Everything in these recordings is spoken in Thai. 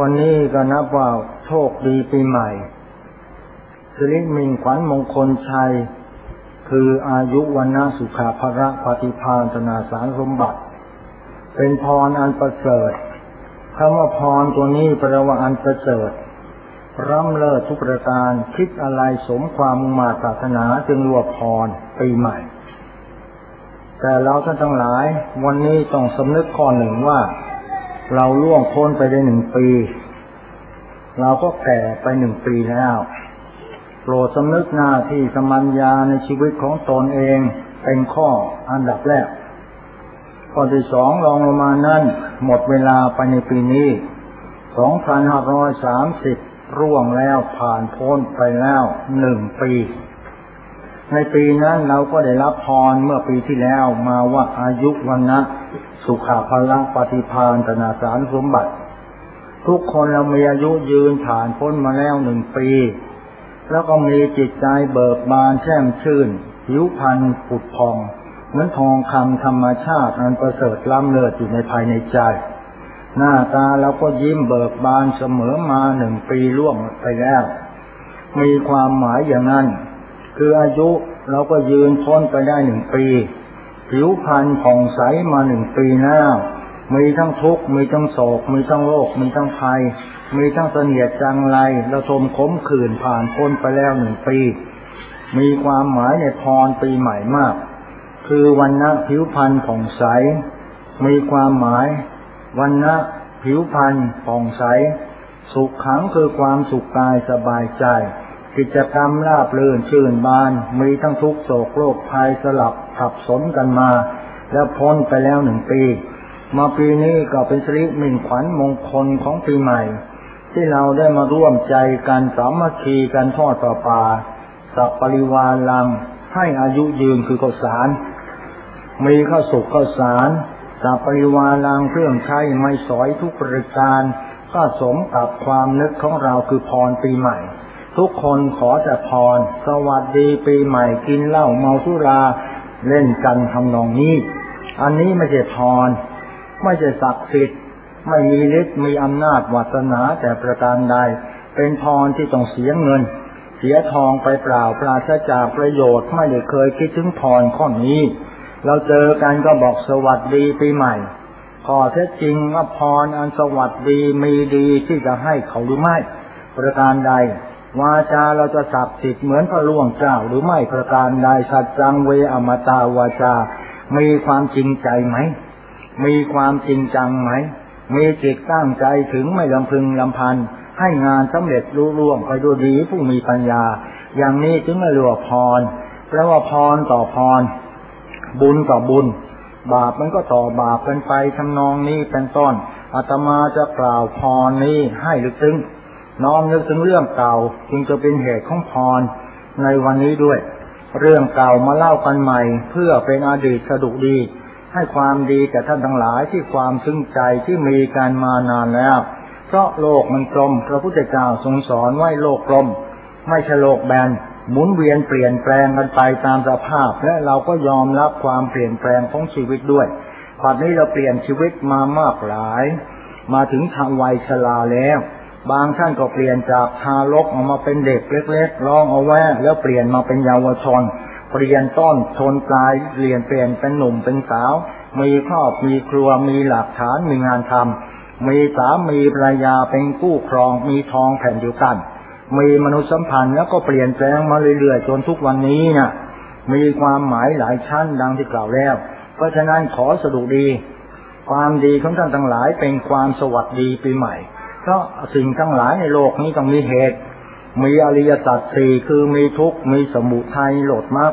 วันนี้ก็นับว่าโชคดีปีใหม่สิริมิงขวัญมงคลชัย คืออายุวันนาสุขาภระปฏิพานธนาสารสมบัติ เป็นพรอันประเสริฐคำว่าพรตัวนี้แปลว่าอันประเสริฐร่ำเลิศทุกประการคิดอะไรสมความมุ่งมาตรารถนาจึงรวบพรปีใหม่ แต่เราท่านทั้งหลาย วันนี้ต้องสำนึกข้อหนึ่งว่า เราล่วงพ้นไปได้หนึ่งปี เราก็แก่ไปหนึ่งปีแล้ว โปรดสำนึกหน้าที่สมัญญาในชีวิตของตนเองเป็นข้ออันดับแรก ข้อที่สองรองลงมานั้น หมดเวลาไปในปีนี้สองพันห้าร้อยสามสิบร่วงแล้วผ่านพ้นไปแล้วหนึ่งปี ในปีนั้นเราก็ได้รับพรเมื่อปีที่แล้วมาว่าอายุวันนะ สุขาภละปฏิพานตนาสารสมบัติ ทุกคนเรามีอายุยืนผ่านพ้นมาแล้วหนึ่งปี แล้วก็มีจิตใจเบิกบานแช่มชื่น ผิวพรรณผุดพอง เหมือนทองคำธรรมชาติอันประเสริฐล้ำเลิศอยู่ในภายในใจ หน้าตาเราก็ยิ้มเบิกบานเสมอมาหนึ่งปีล่วงไปแล้ว มีความหมายอย่างนั้น คืออายุเราก็ยืนพ้นไปได้หนึ่งปี ผิวพรรณผ่องใสมาหนึ่งปีแล้วมีทั้งทุกข์มีทั้งโศก มีทั้งโรค มีทั้งภัย มีทั้งเสนียดจังไรระทมขมขื่นผ่านพ้นไปแล้วหนึ่งปี มีความหมายในพรปีใหม่มาก คือวันนะผิวพรรณผ่องใส มีความหมาย วันนะผิวพรรณผ่องใส สุขขังคือความสุขกายสบายใจ กิจกรรมราบรื่นชื่นบาน มีทั้งทุกโศกโรคภัยสลับขับสนกันมา แล้วพ้นไปแล้วหนึ่งปี มาปีนี้ก็เป็นสิริมิ่งขวัญมงคลของปีใหม่ ที่เราได้มาร่วมใจกันสามัคคีกันทอดต่อปาสับปริวาลัง ให้อายุยืนคือข้าวสาร มีข้าวสุกข้าวสารสัปริวาลางเครื่องใช้ไม่สอยทุกประการก็สมกับความนึกของเราคือพรปีใหม่ ทุกคนขอแต่พร สวัสดีปีใหม่กินเหล้าเมาสุราเล่นกันทำนองนี้ อันนี้ไม่ใช่พร ไม่ใช่ศักดิ์สิทธิ์ไม่มีฤทธิ์มีอำนาจวัสนาแต่ประการใด เป็นพรที่ต้องเสียเงิน เสียทองไปเปล่าปราศจากประโยชน์ไม่ได้เคยคิดถึงพรข้อนี้ เราเจอกันก็บอกสวัสดีปีใหม่ขอเท็จจริงว่าพรอันสวัสดีมีดีที่จะให้เขาหรือไม่ ประการใด วาจาเราจะสับสิทธิ์เหมือนพระล่วงเจ้าหรือไม่ประการใดสัจจังเวอมตาวาจา มีความจริงใจไหม มีความจริงจังไหม มีจิตตั้งใจถึงไม่ลำพึงลำพัน ให้งานสำเร็จรุ่ร่วงไปดูดีผู้มีปัญญา อย่างนี้จึงไม่เรียกว่าพรแปลว่าพรต่อพร บุญต่อบุญ บาปมันก็ต่อบาปเป็นไปทำนองนี้เป็นต้นอาตมาจะกล่าวพรนี้ให้ลึกซึ้ง น้อมนึกถึงเรื่องเก่าจึงจะเป็นเหตุของพรในวันนี้ด้วย เรื่องเก่ามาเล่ากันใหม่ เพื่อเป็นอดีตสะดุดี ให้ความดีแก่ท่านทั้งหลายที่ความซึ้งใจที่มีการมานานแล้ว เพราะโลกมันกลม พระพุทธเจ้าทรงสอนไว้โลกกลม ไม่ใช่โลกแบนหมุนเวียนเปลี่ยนแปลงกันไปตามสภาพ และเราก็ยอมรับความเปลี่ยนแปลงของชีวิตด้วยปัจนี้เราเปลี่ยนชีวิตมามากหลาย มาถึงทางวัยชราแล้ว บางท่านก็เปลี่ยนจากทารกออกมาเป็นเด็กเล็กๆร้องเอาแวะแล้วเปลี่ยนมาเป็นเยาวชน เปลี่ยนต้นชนปลายเปลี่ยนเปลี่ยนเป็นหนุ่มเป็นสาว มีครอบมีครัวมีหลักฐานมีงานทำมีสามีภรรยาเป็นคู่ครองมีทองแผ่นเดียวกัน มีมนุษยสัมพันธ์แล้วก็เปลี่ยนแปลงมาเรื่อยๆจนทุกวันนี้นะ่ะมีความหมายหลายชั้นดังที่กล่าวแล้ว เพราะฉะนั้นขอสรุปดี ความดีของท่านทั้งหลายเป็นความสวัสดีปีใหม่ เพราะสิ่งทั้งหลายในโลกนี้ต้องมีเหตุ มีอริยสัจสี่คือมีทุกข์มีสมุทัยโหลดมาก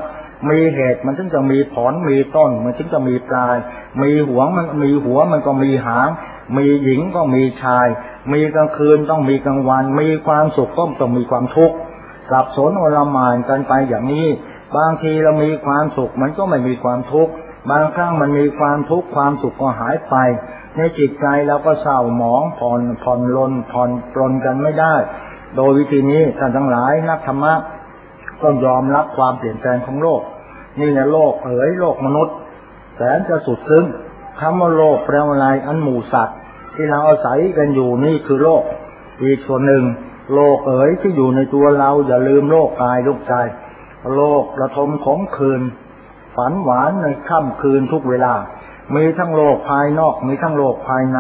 มีเหตุมันถึงจะมีผลมีต้น มันถึงจะมีปลาย มีหัวมันมีหัวมันก็มีหาง มีหญิงก็มีชาย มีกลางคืนต้องมีกลางวัน มีความสุขก็ต้องมีความทุกข์สับสนอลมานกันไปอย่างนี้ บางทีเรามีความสุขมันก็ไม่มีความทุกข์ บางครั้งมันมีความทุกข์ความสุขก็หายไป ในจิตใจเราก็เศร้าหมองผ่อนผ่อนลนผ่อนปลนกันไม่ได้ โดยวิธีนี้ท่านทั้งหลายนักธรรมะก็ยอมรับความเปลี่ยนแปลงของโลก นี่ในโลกเอ๋ยโลกมนุษย์ แสนจะสุดซึ้งคำว่าโลกแปลว่าอะไรอันหมู่สัตว์ ที่เราอาศัยกันอยู่นี่คือโลก อีกส่วนหนึ่ง โลกเอ๋ยที่อยู่ในตัวเราอย่าลืมโลกกายโลกใจ โลกระทมของคืน ฝันหวานในค่ำคืนทุกเวลา มีทั้งโลกภายนอก มีทั้งโลกภายใน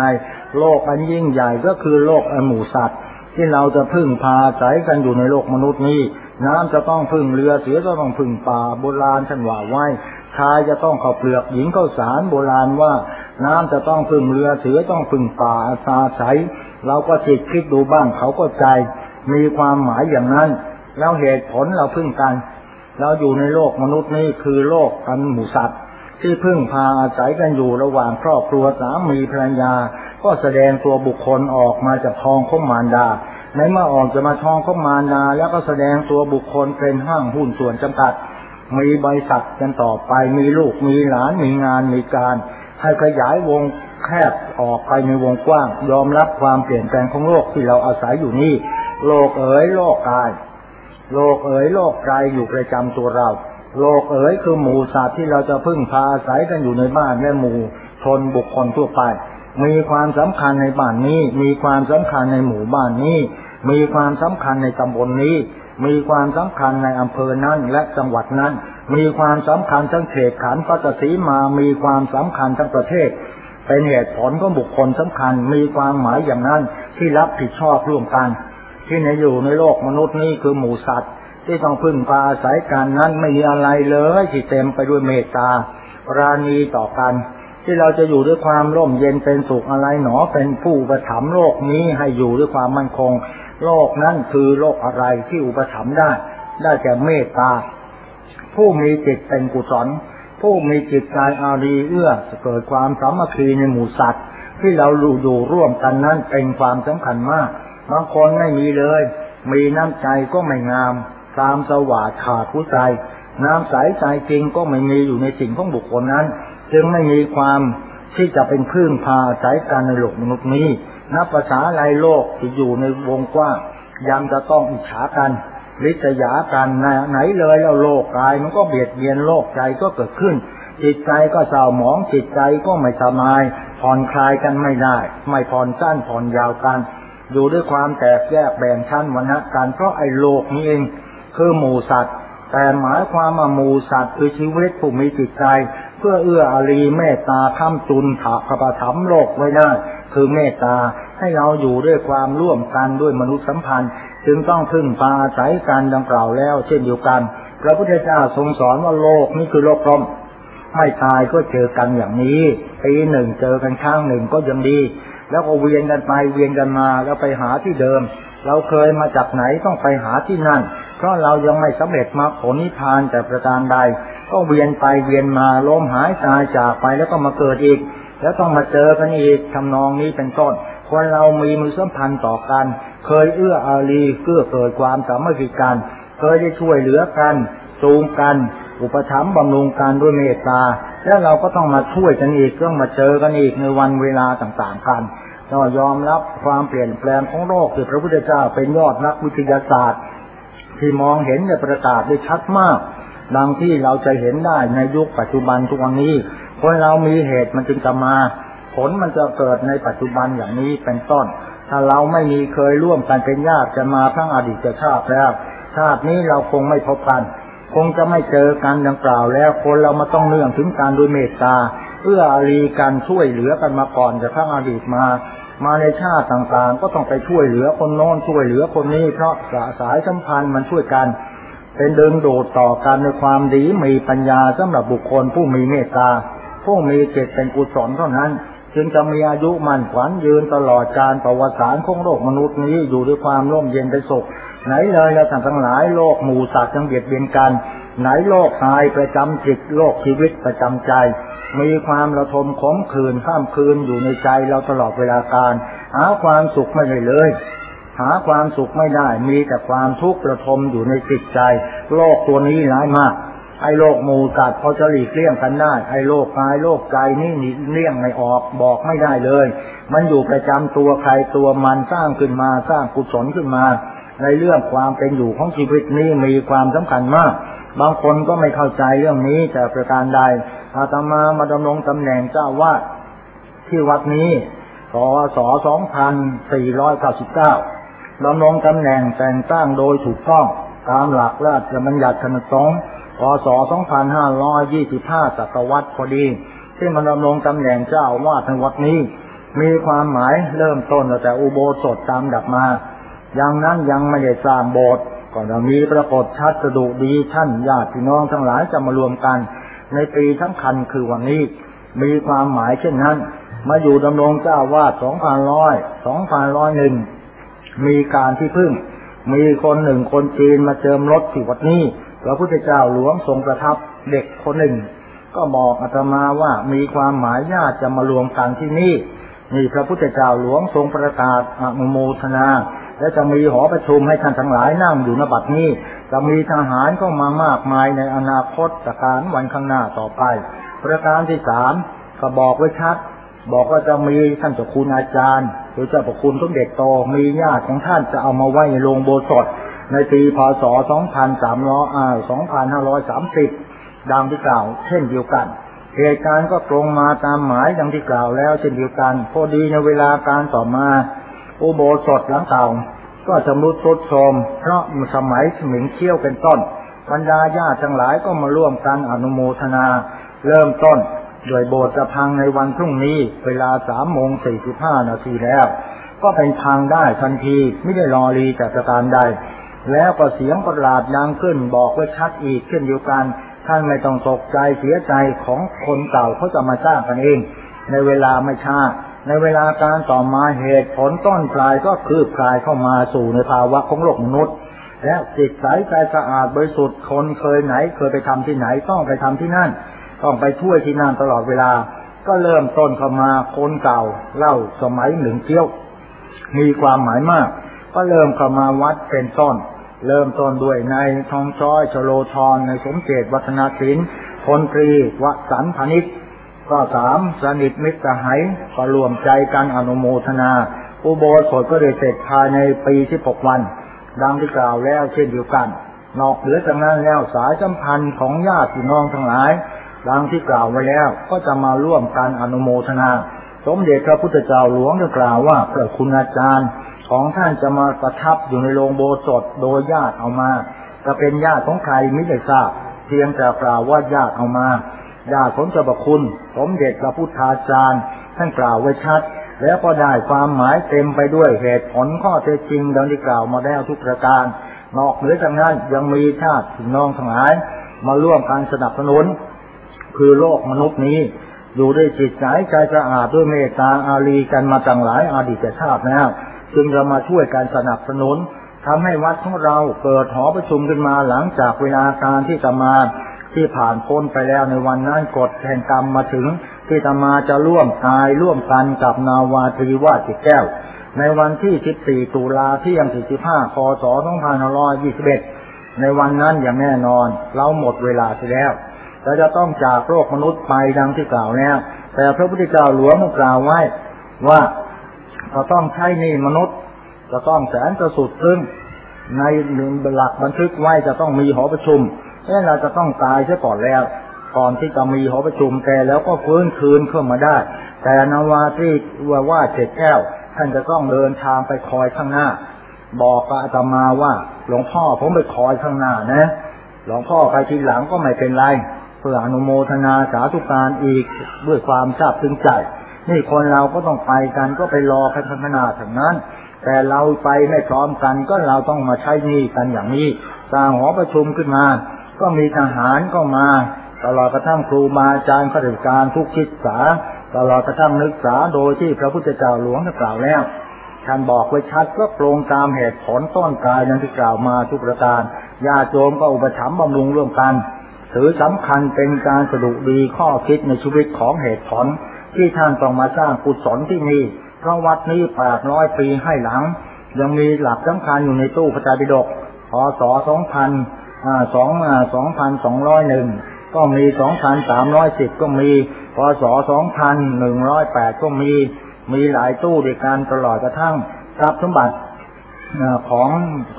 โลกอันยิ่งใหญ่ก็คือโลกอันหมู่สัตว์ ที่เราจะพึ่งพาอาศัยกันอยู่ในโลกมนุษย์นี้ น้ำจะต้องพึ่งเรือเสือจะต้องพึ่งป่าโบราณท่านว่าไว้ชายจะต้องข้าเปลือกหญิงข้าวสารโบราณว่า น้ำจะต้องพึ่งเรือเสือต้องพึ่งป่าอาาศัยเราก็คิดคิดดูบ้างเขาก็ใจ มีความหมายอย่างนั้น แล้วเหตุผลเราพึ่งกัน เราอยู่ในโลกมนุษย์นี้คือโลกกันหมูสัตว์ ที่พึ่งพาอาศัยกันอยู่ระหว่างครอบครัวสามีภรรยา ก็แสดงตัวบุคคลออกมาจากทองข้มานดาในเมื่อออกจะมาทองข้มานดา แล้วก็แสดงตัวบุคคลเป็นห้างหุ้นส่วนจำกัด มีบริษัทกันต่อไปมีลูกมีหลานมีงานมีการให้ขยายวงแคบออกไปในวงกว้าง ยอมรับความเปลี่ยนแปลงของโลกที่เราอาศัยอยู่นี่ โลกเอ๋ยโลกกาย โลกเอ๋ยโลกใจอยู่ประจำตัวเรา โลกเอ๋ยคือหมู่สัตว์ที่เราจะพึ่งพาอาศัยกันอยู่ในบ้านและหมู่ชนบุคคลทั่วไป มีความสำคัญในบ้านนี้ มีความสำคัญในหมู่บ้านนี้ มีความสำคัญในตำบลนนี้ มีความสำคัญในอำเภอนั้นและจังหวัดนั้น มีความสำคัญทั้งเขตขันพัตสีมา มีความสำคัญทั้งประเทศ เป็นเหตุผลของบุคคลสำคัญ มีความหมายอย่างนั้นที่รับผิดชอบร่วมกัน ที่ในอยู่ในโลกมนุษย์นี้คือหมู่สัตว์ ที่ต้องพึ่งพาอาศัยกันนั้นไม่มีอะไรเลยที่เต็มไปด้วยเมตตาราณีต่อกัน ที่เราจะอยู่ด้วยความร่มเย็นเป็นสุขอะไรหนอเป็นผู้ประถมโลกนี้ให้อยู่ด้วยความมั่นคง โลกนั้นคือโลกอะไรที่อุปถัมภ์ได้ ได้แก่เมตตา ผู้มีจิตเป็นกุศลผู้มีจิตใจอารีเอื้อเกิดความสามัคคีในหมู่สัตว์ ที่เราอยู่ร่วมกันนั้นเป็นความสำคัญมาก บางคนไม่มีเลย มีน้ำใจก็ไม่งาม ตามสว่างขาดผู้ใจ น้ำใสใจจริงก็ไม่มีอยู่ในสิ่งของบุคคลนั้น จึงไม่มีความที่จะเป็นพึ่งพาใจกันในโลกมนุษย์นี้ นับภาษาไรโลกที่อยู่ในวงกว้างยังจะต้องอิจฉากันริษยากันไหนเลยแล้วโลกกายมันก็เบียดเบียนโลกใจก็เกิดขึ้น จิตใจก็เศร้าหมองจิตใจก็ไม่สบายผ่อนคลายกันไม่ได้ ไม่ผ่อนสั้นผ่อนยาวกัน อยู่ด้วยความแตกแยกแบ่งชั้นวันนะกันเพราะไอ้โลกนี้เองคือหมูสัตว์แต่หมายความว่าหมูสัตว์คือชีวิตผู้มีจิตใจ เพื่อเอื้ออารีเมตตาข้ามจุนถาขปถมโลกไว้ได้คือเมตตาให้เราอยู่ด้วยความร่วมกันด้วยมนุษยสัมพันธ์ จึงต้องพึ่งพาอาศัยกันดังกล่าวแล้ว เช่นเดียวกัน พระพุทธเจ้าทรงสอนว่าโลกนี้คือโลกพรมไม่ตายก็เจอกันอย่างนี้ปีหนึ่งเจอกันครั้งหนึ่งก็ยังดี แล้วก็เวียนกันไปเวียนกันมาแล้วไปหาที่เดิม เราเคยมาจากไหนต้องไปหาที่นั่น เพราะเรายังไม่สำเร็จมาผลนิพพานแต่ประการใด ก็เวียนไปเวียนมาล้มหายตายจากไปแล้วก็มาเกิดอีก แล้วต้องมาเจอกันอีกทำนองนี้เป็นต้นคนเรามีมือสัมพันธ์ต่อกัน เคยเอื้ออารีเกื้อเกิดความสามัคคีกัน เคยได้ช่วยเหลือกันจูงกัน อุปถัมภ์บำรุงกันด้วยเมตตา แล้วเราก็ต้องมาช่วยกันอีกต้องมาเจอกันอีกในวันเวลาต่างๆกัน ก็ยอมรับความเปลี่ยนแปลงของโลกที่พระพุทธเจ้าเป็นยอดนักวิทยาศาสตร์ ที่มองเห็นในประกาศได้ชัดมากดังที่เราจะเห็นได้ในยุคปัจจุบันทุกวันนี้คนเรามีเหตุมันจึงจะมา ผลมันจะเกิดในปัจจุบันอย่างนี้เป็นต้น ถ้าเราไม่มีเคยร่วมกันเป็นญาติจะมาทั้งอดีตชาติแล้ว ชาตินี้เราคงไม่พบกัน คงจะไม่เจอกันดังกล่าวแล้ว คนเรามาต้องเนื่องถึงการด้วยเมตตา เพื่ออารีกันช่วยเหลือกันมาก่อนจะทั้งอดีตมา มาในชาติต่างๆ ก็ต้องไปช่วยเหลือคนโน้นช่วยเหลือคนนี้เพราะสายสัมพันธ์มันช่วยกัน เป็นเดึงดูดต่อกันในความดีมีปัญญาสำหรับบุคคลผู้มีเมตตาผู้มีเจตเป็นกุศลเท่านั้น จึงจะมีอายุมั่นขวัญยืนตลอดการประวัติศาสตร์ของโลกมนุษย์นี้อยู่ด้วยความร่มเย็นเป็นสุขไหนเลยเราทั้งหลายโลกหมู่สัตว์ทั้งเบียดเบียนกัน ไหนโลกตายประจำจิตโลกชีวิตประจำใจ มีความระทมขมขื่นข้ามคืนอยู่ในใจเราตลอดเวลาการ หาความสุขไม่ได้เลย หาความสุขไม่ได้ มีแต่ความทุกข์ระทมอยู่ในจิตใจ โลกตัวนี้ร้ายมาก ไอ้โรคมูสัตว์พอจะหลีกเลี่ยงกันได้ ไอ้โรคกายโรคใจนี่หนีเลี่ยงไม่ออกบอกไม่ได้เลย มันอยู่ประจำตัวใครตัวมันสร้างขึ้นมาสร้างกุศลขึ้นมาในเรื่องความเป็นอยู่ของชีวิตนี้มีความสำคัญมาก บางคนก็ไม่เข้าใจเรื่องนี้แต่ประการใด อาตมามาดำรงตำแหน่งเจ้าวาดที่วัดนี้ศ2499ดำรงตำแหน่งแต่งตั้งโดยถูกต้องตามหลักราชบัญญัติคณะสงฆ์พศ2525 ศตวรรษพอดี ที่มันดำรงตำแหน่งเจ้าวาดในวัดนี้ มีความหมายเริ่มต้นตั้งแต่อุโบสถตามดับมา อย่างนั้นยังไม่ได้สร้างโบสถ์ก็จะมีปรากฏชัดสะดุดีท่านญาติพี่น้องทั้งหลายจะมารวมกัน ในปีทั้งคันคือวันนี้ มีความหมายเช่นนั้น มาอยู่ดำรงเจ้าวาดสองพันร้อยสองพันร้อยหนึ่งมีการที่พึ่ง มีคนหนึ่งคนจีนมาเจิมรถที่วัดนี้พระพุทธเจ้าหลวงทรงประทับเด็กคนหนึ่ง ก็บอกอาตมาว่ามีความหมายญาติจะมารวมกันที่นี่นี่พระพุทธเจ้าหลวงทรงประกาศอนุโมทนา และจะมีหอประชุมให้ท่านทั้งหลายนั่งอยู่ณบัดนี้ จะมีทหารก็มามากมายในอนาคตการวันข้างหน้าต่อไป ประการที่สามก็บอกไว้ชัด บอกว่าจะมีท่านเจ้าคุณอาจารย์ หรือเจ้าประคุณทุกเด็กโตมีญาติของท่านจะเอามาไว้ในโรงโบสถในปีพศ 2530 ดังที่กล่าว เช่นเดียวกัน เหตุการณ์ก็ตรงมาตามหมายดังที่กล่าวแล้วเช่นเดียวกัน พอดีในเวลาการต่อมา อุโบสถหลังเก่าก็จะมุดทรุดโทรมเพราะสมัยสมิงเชี่ยวเป็นต้น บรรดาญาติทั้งหลายก็มาร่วมกันอนุโมทนา เริ่มต้นโดยโบสถ์จะพังในวันพรุ่งนี้ เวลาสามโมงสี่สิบห้านาทีแล้ว ก็เป็นพังได้ทันทีไม่ได้รอรีจากการใด แล้วก็เสียงประหลาดดังขึ้นบอกไว้ชัดอีกเช่นเดียวกัน ท่านไม่ต้องตกใจเสียใจของคนเก่าเขาจะมาสร้างกันเอง ในเวลาไม่ช้า ในเวลาการต่อมาเหตุผลต้นปลายก็คือปลายเข้ามาสู่ในภาวะของโลกมนุษย์ และจิตใสใจสะอาดบริสุทธิ์คนเคยไหน เคยไปทำที่ไหนต้องไปทำที่นั่น ต้องไปช่วยที่นั่นตลอดเวลา ก็เริ่มต้นเข้ามาคนเก่าเล่าสมัยหนึ่งเที่ยว มีความหมายมาก ก็เริ่มเข้ามาวัดเป็นต้นเริ่มต้นด้วยในทองช้อยชโลธรในสมเจตวัฒนาศิลป์พลตรีวสันพนิช ก็สามสนิทมิตรสหายก็รวมใจกันอนุโมทนา อุโบสถก็ได้เสร็จภายในปีที่หกวัน ดังที่กล่าวแล้วเช่นเดียวกัน นอกเหนือจากนั้นแล้วสายสัมพันธ์ของญาติพี่น้องทั้งหลาย ดังที่กล่าวไว้แล้วก็จะมาร่วมกันอนุโมทนา สมเด็จพระพุทธเจ้าหลวงได้กล่าวว่าพระคุณอาจารย์ของท่านจะมาประทับอยู่ในโรงโบสถโดยญาติเอามา จะเป็นญาติของใครไม่ได้ทราบ เพียงแต่กล่าวว่าญาติเอามา ญาติของเจ้าคุณ สมเด็จพระพุทธาจารย์ ท่านกล่าวไว้ชัด แล้วก็ได้ความหมายเต็มไปด้วยเหตุผลข้อเท็จจริงดังที่กล่าวมาแล้วทุกประการ นอกเหนือจากนั้นยังมีชาติพี่น้องทั้งหลาย มาร่วมการสนับสนุน คือโลกมนุษย์นี้ อยู่ด้วยจิตใจใจสะอาดด้วยเมตตาอารีกันมาตั้งหลายอดีตชาติแล้วจึงเรามาช่วยการสนับสนุนทำให้วัดของเราเกิดหอประชุมขึ้นมาหลังจากเวลาการที่ตมา ที่ผ่านพ้นไปแล้วในวันนั้นกฎแห่งกรรมมาถึงที่ตมาจะร่วมตายร่วมกันกับนาวาตรีวาจิตแก้ว ในวันที่ 14 ตุลาที่ยัง45คศ2521 ในวันนั้นอย่างแน่นอน เราหมดเวลาไปแล้วเราจะต้องจากโลกมนุษย์ไปดังที่กล่าวแล้ว แต่พระพุทธเจ้าหลวงกล่าวไว้ว่าเราต้องใช้นี่มนุษย์ จะต้องแสนจะสุดซึ่งในหนึ่งหลักบันทึกไว้จะต้องมีหอประชุม เพราะเราจะต้องตายซะก่อนแล้ว ก่อนที่จะมีหอประชุมแต่แล้วก็ฟื้นคืนขึ้นมาได้ แต่นาวาที่ว่าว่าเจ็ดแก้ว ท่านจะต้องเดินทางไปคอยข้างหน้า บอกกับอาตมาว่า หลวงพ่อผมไปคอยข้างหน้านะ หลวงพ่อไปทีหลังก็ไม่เป็นไรเพื่ออนุโมทนาสาธุการอีกด้วยความทราบซึ้งใจนี่คนเราก็ต้องไปกันก็ไปรอกันข้างหน้าถึงนั้น แต่เราไปไม่พร้อมกันก็เราต้องมาใช้นี้กันอย่างนี้สร้างหอประชุมขึ้นมา ก็มีทหารก็มา ตลอดกระทั่งครูบาอาจารย์ข้าราชการทุกคิดสาตลอดกระทั่งนึกษาโดยที่พระพุทธเจ้าหลวงได้กล่าวแล้วท่านบอกไว้ชัดก็ตรงตามเหตุผลต้นกายนั้นที่กล่าวมาทุกประการญาโจมก็อุปถัมภ์บำรุงร่วมกันถือสำคัญเป็นการสรุปดีข้อคิดในชีวิตของเหตุผล ที่ท่านต้องมาสร้างกุศลที่นี่เพราะวัดนี้แปดร้อยปีให้หลัง ยังมีหลักสำคัญอยู่ในตู้พระไตรปิฎกพศสองพัน สองสองพันสองร้อยหนึ่งก็มีสองพันสามร้อยสิบก็มีพศสองพันหนึ่งร้อยแปดก็มีมีหลายตู้ด้วยกันตลอดกระทั่งทรัพย์สมบัติของ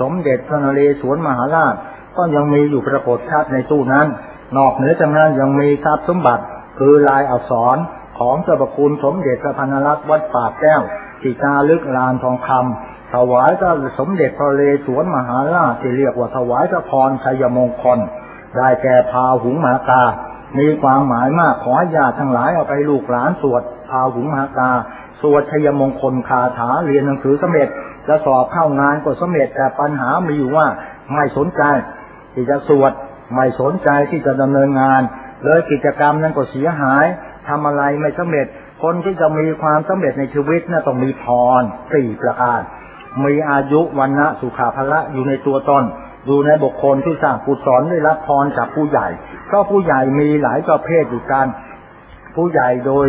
สมเด็จพระนเรศวรมหาราช ก็ยังมีอยู่ปรากฏชัดในตู้นั้น นอกเหนือจากนั้นยังมีทรัพย์สมบัติ คือลายอักษรของเจ้าประคุณสมเด็จพระพันรัตน์วัดป่าแก้วติตาลึกลานทองคำ ถวายเจ้าสมเด็จพระเลสวนมหาราชที่เรียกว่าถวายพระพรชัยมงคล ได้แก่พาหุงมากา มีความหมายมากขอญาติทั้งหลายเอาไปลูกหลานสวดพาหุงมากา สวดชัยมงคลคาถาเรียนหนังสือสมเด็จจะสอบเข้างานก็สมเด็จแต่ปัญหามีอยู่ว่าไม่สนใจ ที่จะสวดไม่สนใจที่จะดำเนินงาน เลยกิจกรรมนั้นก็เสียหายทำอะไรไม่สำเร็จ คนที่จะมีความสำเร็จในชีวิตน่ะต้องมีพรสี่ประการ มีอายุวันนะสุขาภละอยู่ในตัวตนอยู่ในบุคคลที่สร้างกุศลได้รับพรจากผู้ใหญ่ก็ผู้ใหญ่มีหลายประเภทอยู่กันผู้ใหญ่โดย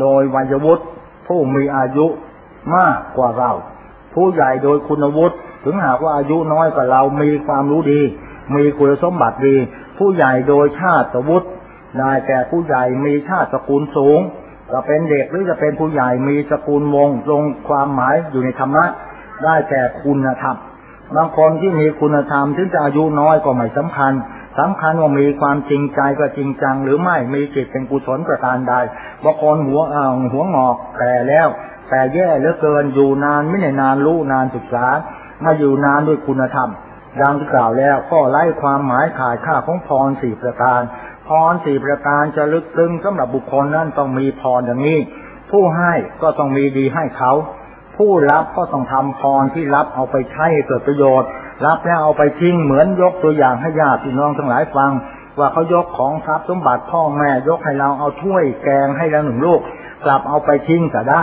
โดยวัยวุฒิผู้มีอายุมากกว่าเรา ผู้ใหญ่โดยคุณวุฒิถึงหากว่าอายุน้อยกว่าเรามีความรู้ดี มีคุณสมบัติดี ผู้ใหญ่โดยชาติวุฒิได้แก่ผู้ใหญ่มีชาติสกุลสูงจะเป็นเด็กหรือจะเป็นผู้ใหญ่มีสกุลวงลงความหมายอยู่ในธรรมะ ได้แก่คุณธรรมบางคนที่มีคุณธรรมถึงจะอายุน้อยก็ไม่สำคัญสำคัญว่ามีความจริงใจก็จริงจัง หรือไม่มีจิตเป็นกุศลประการใดบางคนหัวอ่างหัวงอกแก่แล้ว แต่แย่เหลือเกินอยู่นานไม่ได้นานรู้นานศึกษามาอยู่นานด้วยคุณธรรมดังที่กล่าวแล้วก็ไล่ความหมายขายค่าของพรสี่ประการ พรสี่ประการจะลึกซึ้งสำหรับบุคคลนั้นต้องมีพรอย่างนี้ ผู้ให้ก็ต้องมีดีให้เขา ผู้รับก็ต้องทำพรที่รับเอาไปใช้เกิดประโยชน์ รับแล้วเอาไปทิ้งเหมือนยกตัวอย่างให้ญาติพี่น้องทั้งหลายฟัง ว่าเขายกของทรัพย์สมบัติพ่อแม่ยกให้เราเอาถ้วยแกงให้แล้วหนึ่งลูก กลับเอาไปทิ้งก็ได้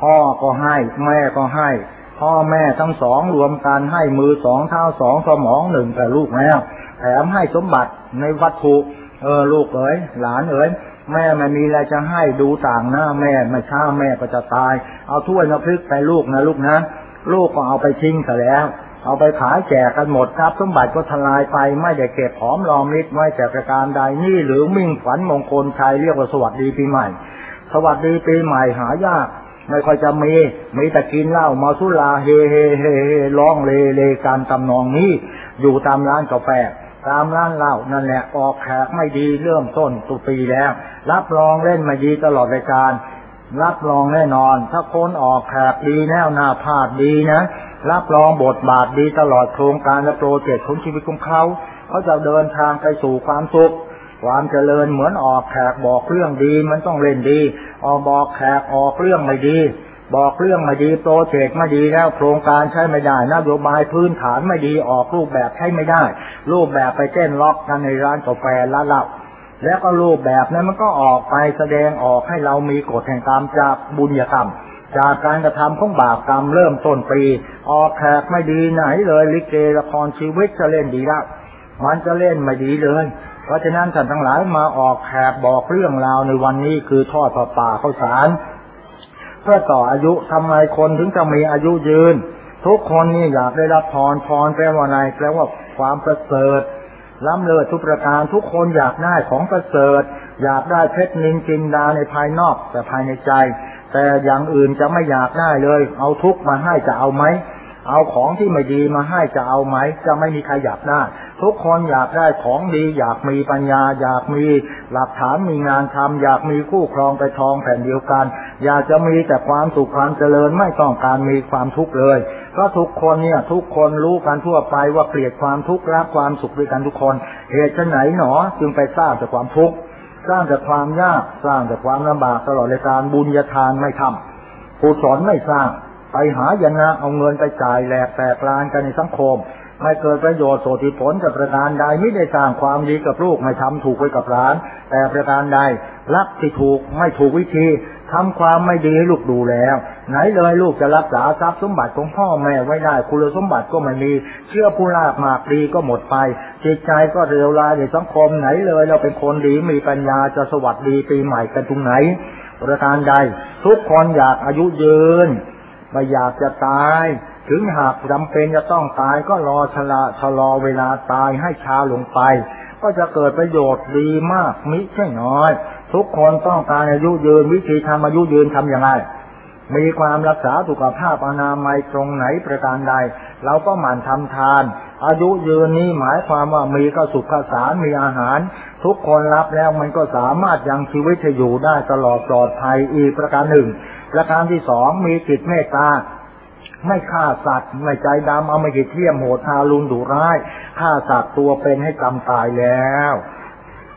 พ่อก็ให้แม่ก็ให้ พ่อแม่ทั้งสองรวมกันให้มือสองเท้าสองสมองหนึ่งแต่ลูกแล้วแถมให้สมบัติในวัตถุ เออลูกเอ๋ยหลานเอ๋ยแม่ไม่มีอะไรจะให้ดูต่างหน้าแม่ไม่ช้าแม่ก็จะตาย เอาถ้วยน้ำพริกไปลูกนะลูกนะ ลูกก็เอาไปทิ้งซะแล้ว เอาไปขายแจกกันหมดครับสมบัติก็ทลายไปไม่ได้เก็บหอมรอมริดไว้แต่ประการใดนี่หรือมิ่งฝันมงคลชัยเรียกว่าสวัสดีปีใหม่ สวัสดีปีใหม่หายากไม่ค่อยจะมี มีแต่กินเหล้ามาสุราเฮเฮเฮเฮร้องเลเลการตำนองนี้ อยู่ตามร้านกาแฟ ตามร้านเหล้านั่นแหละออกแขกไม่ดีเริ่มต้นตุปีแล้ว รับรองเล่นไม่ดีตลอดรายการ รับรองแน่นอน ถ้าคนออกแขกดีแน่วหน้าพาดดีนะ รับรองบทบาทดีตลอดโครงการและโปรเจกต์ของชีวิตของเขา เขาจะเดินทางไปสู่ความสุขความเจริญเหมือนออกแขกบอกเรื่องดี มันต้องเล่นดี ออกบอกแขกออกเรื่องไม่ดี บอกเรื่องไม่ดีโปรเจกต์ไม่ดีแล้วโครงการใช้ไม่ได้นโยบายพื้นฐานไม่ดีออกรูปแบบใช้ไม่ได้ รูปแบบไปเต้นล็อกกันในร้านกาแฟร้านเหล้าแล้วก็รูปแบบนั้นมันก็ออกไปแสดงออกให้เรามีกฎแห่งกรรมจากบุญกรรม จากการกระทำของบาปกรรมเริ่มต้นปี ออกแขกไม่ดีไหนเลยลิเกละครชีวิตจะเล่นดีล้วมันจะเล่นไม่ดีเลย เพราะฉะนั้นท่านทั้งหลายมาออกแขกบอกเรื่องราวในวันนี้คือทอดผ้าป่าข้าวสาร พื่อต่ออายุทำไมคนถึงจะมีอายุยืน ทุกคนนี่อยากได้รับพรพรแปลว่าอะไรแปลว่าความประเสริฐล้ำเลิศทุกประการทุกคนอยากได้ของประเสริฐ อยากได้เพชรนินจินดาในภายนอกแต่ภายในใจ แต่อย่างอื่นจะไม่อยากได้เลย เอาทุกมาให้จะเอาไหม เอาของที่ไม่ดีมาให้จะเอาไหม จะไม่มีใครอยากได้ทุกคนอยากได้ของดี อยากมีปัญญา อยากมีหลักฐานมีงานทำอยากมีคู่ครองไปทองแผ่นเดียวกัน อยากจะมีแต่ความสุขความเจริญไม่ต้องการมีความทุกข์เลยเพราะทุกคนเนี่ยทุกคนรู้กันทั่วไปว่าเกลียดความทุกข์รักความสุขด้วยกันทุกคนเหตุไหนหนอจึงไปสร้างแต่ความทุกข์สร้างแต่ความยากสร้างแต่ความลำบากตลอดในการบุญญาทานไม่ทำผู้สอนไม่สร้าง ไปหายนะเอาเงินไปจ่ายแหลกแตกลานกันในสังคม ไม่เกิดประโยชน์โสติผลกับประการใดไม่ได้สร้างความดีกับลูกไม่ทำถูกไว้กับหลาน แต่ประการใดรักที่ถูกไม่ถูกวิธีทำความไม่ดีให้ลูกดูแล้ว ไหนเลยลูกจะรักษาทรัพย์สมบัติของพ่อแม่ไว้ได้คุณสมบัติก็ไม่มีเชื่อผู้ลากมากดีก็หมดไปจิตใจก็เร็วลายในสังคมไหนเลย เราเป็นคนดีมีปัญญาจะสวัสดีปีใหม่กันตรงไหน ประการใด ทุกคนอยากอายุยืน ไม่อยากจะตาย ถึงหากจำเป็นจะต้องตายก็รอชะลาชะลอเวลาตายให้ช้าลงไป ก็จะเกิดประโยชน์ดีมากมิใช่น้อย ทุกคนต้องการอายุยืนวิธีทำอายุยืนทำอย่างไรมีความรักษาสุขภาพอนามัยตรงไหนประการใด เราก็หมั่นทำทาน อายุยืนนี้หมายความว่ามีก็สุขสารมีอาหาร ทุกคนรับแล้วมันก็สามารถยังชีวิตอยู่ได้ตลอดปลอดภัยอีกประการหนึ่ง ประการที่สองมีจิตเมตตา ไม่ฆ่าสัตว์ไม่ใจดำเอาไม่เที่ยมโหดทารุณดุร้ายฆ่าสัตว์ตัวเป็นให้กรรมตายแล้ว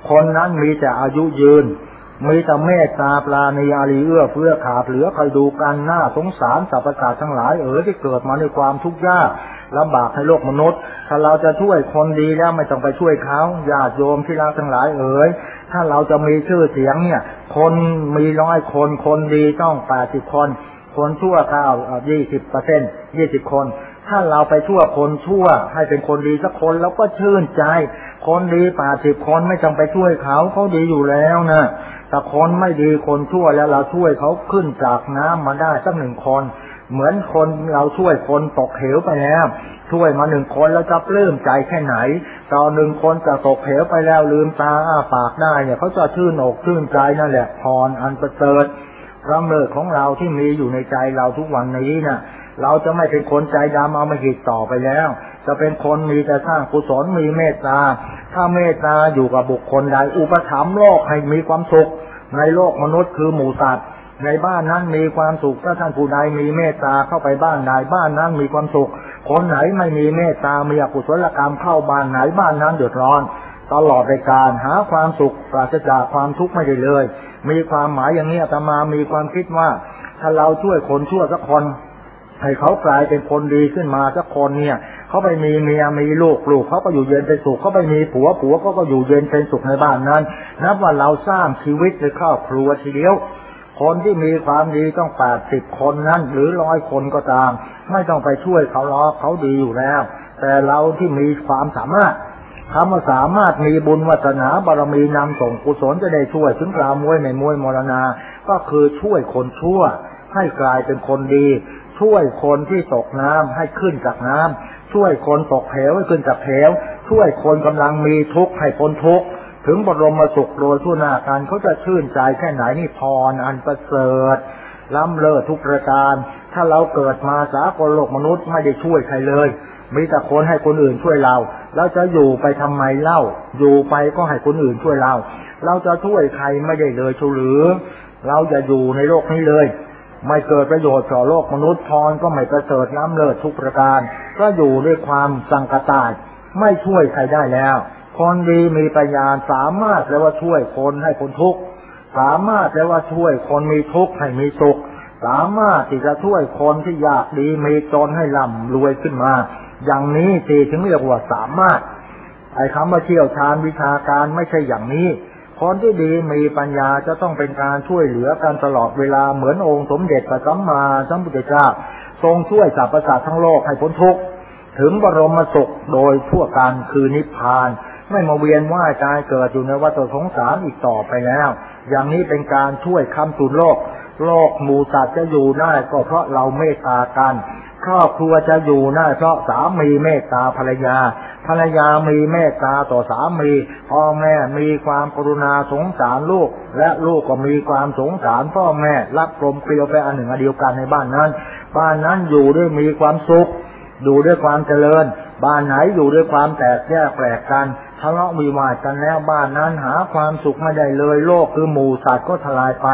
คนนั้นมีแต่อายุยืนมีแต่เมตตาปลาในอารีเอื้อเฟื้อขาดเหลือคอยดูกันหน้าสงสารสรรพสัตว์ทั้งหลายเอ๋ยที่เกิดมาในความทุกข์ยาก ลำบากในโลกมนุษย์ ถ้าเราจะช่วยคนดีแล้วไม่ต้องไปช่วยเขาญาติโยมที่รักทั้งหลายเอ๋ยถ้าเราจะมีชื่อเสียงเนี่ย คนมีร้อยคนคนดีต้องแปดสิบคน คนชั่วเก้ายี่สิบเปอร์เซ็นยี่สิบคน ถ้าเราไปชั่วคนชั่ว ให้เป็นคนดีสักคนแล้วก็ชื่นใจ คนดีแปดสิบคนไม่จำไปช่วยเขาเขาดีอยู่แล้วนะแต่คนไม่ดีคนชั่วแล้วเราช่วยเขาขึ้นจากน้ำมาได้สักหนึ่งคน เหมือนคนเราช่วยคนตกเหวไปแล้ว ช่วยมาหนึ่งคนแล้วจะปลื้มใจแค่ไหนตอนหนึ่งคนจะตกเหวไปแล้วลืมตาอ้าปากได้เนี่ยเขาจะชื่นอกชื่นใจนั่นแหละพรอันประเสริฐพระเมตของเราที่มีอยู่ในใจเราทุกวันนี้นะ่ะ เราจะไม่เป็นคนใจดำเอามาหิดต่อไปแล้ว จะเป็นคนมีแต่สร้างกุศลมีเมตตา ถ้าเมตตาอยู่กับบุคคลใดอุปถัมภ์โลกให้มีความสุขในโลกมนุษย์คือหมูสัตว์ ในบ้านนั้นมีความสุขถ้าท่านผู้ใดมีเมตตาเข้าไปบ้านใดบ้านนั้นมีความสุข คนไหนไม่มีเมตตามีอกุศลกรรมเข้าบ้านไหนบ้านนั้นเดือดร้อน ตลอดในการหาความสุขปราศจากความทุกข์ไม่ได้เลย มีความหมายอย่างนี้อาตมามีความคิดว่า ถ้าเราช่วยคนชั่วสักคนให้เขากลายเป็นคนดีขึ้นมาสักคนเนี่ยเขาไปมีเมียมีลูกลูกเขาก็อยู่เย็นเป็นสุขเขาไปมีผัวผัวก็ก็อยู่เย็นเป็นสุขในบ้านนั้น นับว่าเราสร้างชีวิตในครอบครัวทีเดียว คนที่มีความดีต้องแปดสิบคนนั้น หรือร้อยคนก็ตาม ไม่ต้องไปช่วยเขาล้อเขาดีอยู่แล้ว แต่เราที่มีความสามารถคำว่าสามารถมีบุญวัฒนาบารมีนำส่งกุศลจะได้ช่วยถึงกลามวยในมวยมรณา ก็คือช่วยคนชั่ว ให้กลายเป็นคนดี ช่วยคนที่ตกน้ำให้ขึ้นจากน้ำช่วยคนตกเหวให้ขึ้นจากเหวช่วยคนกำลังมีทุกข์ให้พ้นทุกข์ ถึงบรมสุขโดยทั่วหน้ากันเขาจะชื่นใจแค่ไหนนี่พรอันประเสริฐล้ำเลิศทุกประการ ถ้าเราเกิดมาสากลโลกมนุษย์ไม่ได้ช่วยใครเลย มีแต่คนให้คนอื่นช่วยเรา เราจะอยู่ไปทำไมเล่า อยู่ไปก็ให้คนอื่นช่วยเรา เราจะช่วยใครไม่ได้เลยชูหรือ เราจะอยู่ในโลกนี้เลย ไม่เกิดประโยชน์ต่อโลกมนุษย์พรก็ไม่ประเสริฐน้ำเลิศทุกประการ ก็อยู่ด้วยความสังกตายไม่ช่วยใครได้แล้ว คนดีมีปัญญาสามารถแล้วว่าช่วยคนให้คนทุกข์สามารถแล้วว่าช่วยคนมีทุกข์ให้มีสุขสามารถที่จะช่วยคนที่อยากดีมีจนให้ร่ำรวยขึ้นมา อย่างนี้สิถึงเรียกว่าสามารถ ไอ้คำว่าเชี่ยวชาญวิชาการไม่ใช่อย่างนี้ คนที่ดีมีปัญญาจะต้องเป็นการช่วยเหลือกันตลอดเวลาเหมือนองค์สมเด็จพระสัมมาสัมพุทธเจ้าทรงช่วยสรรพสัตว์ทั้งโลกให้พ้นทุกข์ ถึงบรมสุขโดยทั่วกันคือนิพพาน ไม่มาเวียนว่ายตายเกิดอยู่ในวัฏสงสารอีกต่อไปแล้ว อย่างนี้เป็นการช่วยคำจุนโลก โลกหมูสัตว์จะอยู่ได้ก็เพราะเราเมตตากันครอบครัวจะอยู่ได้เพราะสามีเมตตาภรรยา ภรรยามีเมตตาต่อสามีพ่อแม่มีความกรุณาสงสารลูก และลูกก็มีความสงสารพ่อแม่รับกลมเกลียวไปอันหนึ่งอันเดียวกันในบ้านนั้น บ้านนั้นอยู่ด้วยมีความสุข อยู่ด้วยความเจริญ บ้านไหนอยู่ด้วยความแตกแยกแปลกกันทะเลาะมีวาดกันแล้วบ้านนั้นหาความสุขไม่ได้เลย โลกคือหมูสัตว์ก็ทลายไป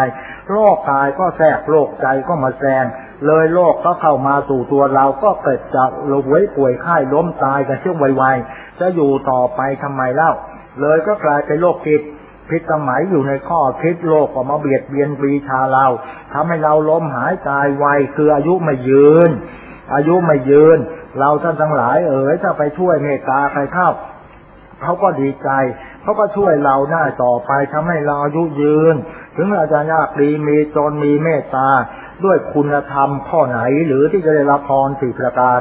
โรคกายก็แทรกโรคใจก็มาแซงเลยโรคก็เข้ามาสู่ตัวเราก็เกิดจากเราไว้ป่วยไข้ล้มตายกันเชื่อไวๆจะอยู่ต่อไปทำไมเล่า เลยก็กลายเป็นโรคกิดพิษสมัยอยู่ในข้อคิดโลกก็มาเบียดเบียนปีชาเราทำให้เราล้มหายตายไวคืออายุไม่ยืน อายุไม่ยืน เราท่านทั้งหลายเอ๋ยถ้าไปช่วยเมตตาใครเข้าเขาก็ดีใจเขาก็ช่วยเราได้ต่อไปทำให้เราอายุยืน ถึงเราจะยากดีมีจนมีเมตตา ด้วยคุณธรรมข้อไหนหรือที่จะได้รับพรสี่ประการ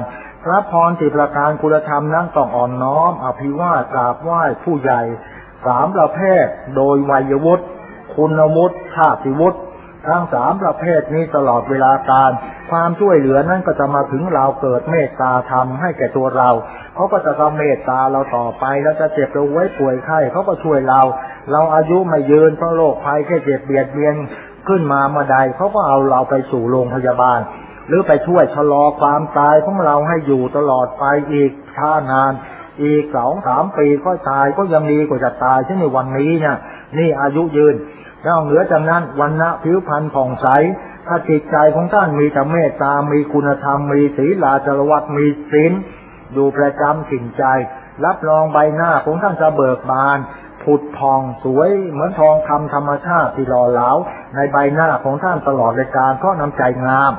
รับพรสี่ประการคุณธรรมนั้นต้องอ่อนน้อม อภิวาสกราบไหว้ผู้ใหญ่สามประเภทโดยวัยวุฒิคุณวุฒิชาติวุฒิ ทั้งสามประเภทนี้ตลอดเวลาการ ความช่วยเหลือนั้นก็จะมาถึงเราเกิดเมตตาธรรมให้แก่ตัวเราเขาก็จะทำเมตตาเราต่อไปแล้วจะเจ็บเราไว้ป่วยไข้เขาก็ช่วยเรา เราอายุไม่ยืนเพราะโรคภัยแค่เจ็บเบียดเบียนขึ้นมาเมื่อใดเขาก็เอาเราไปสู่โรงพยาบาล หรือไปช่วยชะลอความตายของเราให้อยู่ตลอดไปอีกช้านาน อีกสองสามปีก็ตายก็ยังดีกว่าจะตายเช่นในวันนี้เนี่ยนี่อายุยืน แล้วเหนือจากนั้นวันณะผิวพรรณผ่องใสถ้าจิตใจของท่านมีธรรมเมตตา มีคุณธรรม มีศีลาจรวัตมีศีลอยู่ประจำสิ่งใจ รับรองใบหน้าของท่านจะเบิกบาน ผุดพองสวยเหมือนทองคำธรรมชาติที่หล่อเหลาในใบหน้าของท่านตลอดรายการเพราะน้ำใจงาม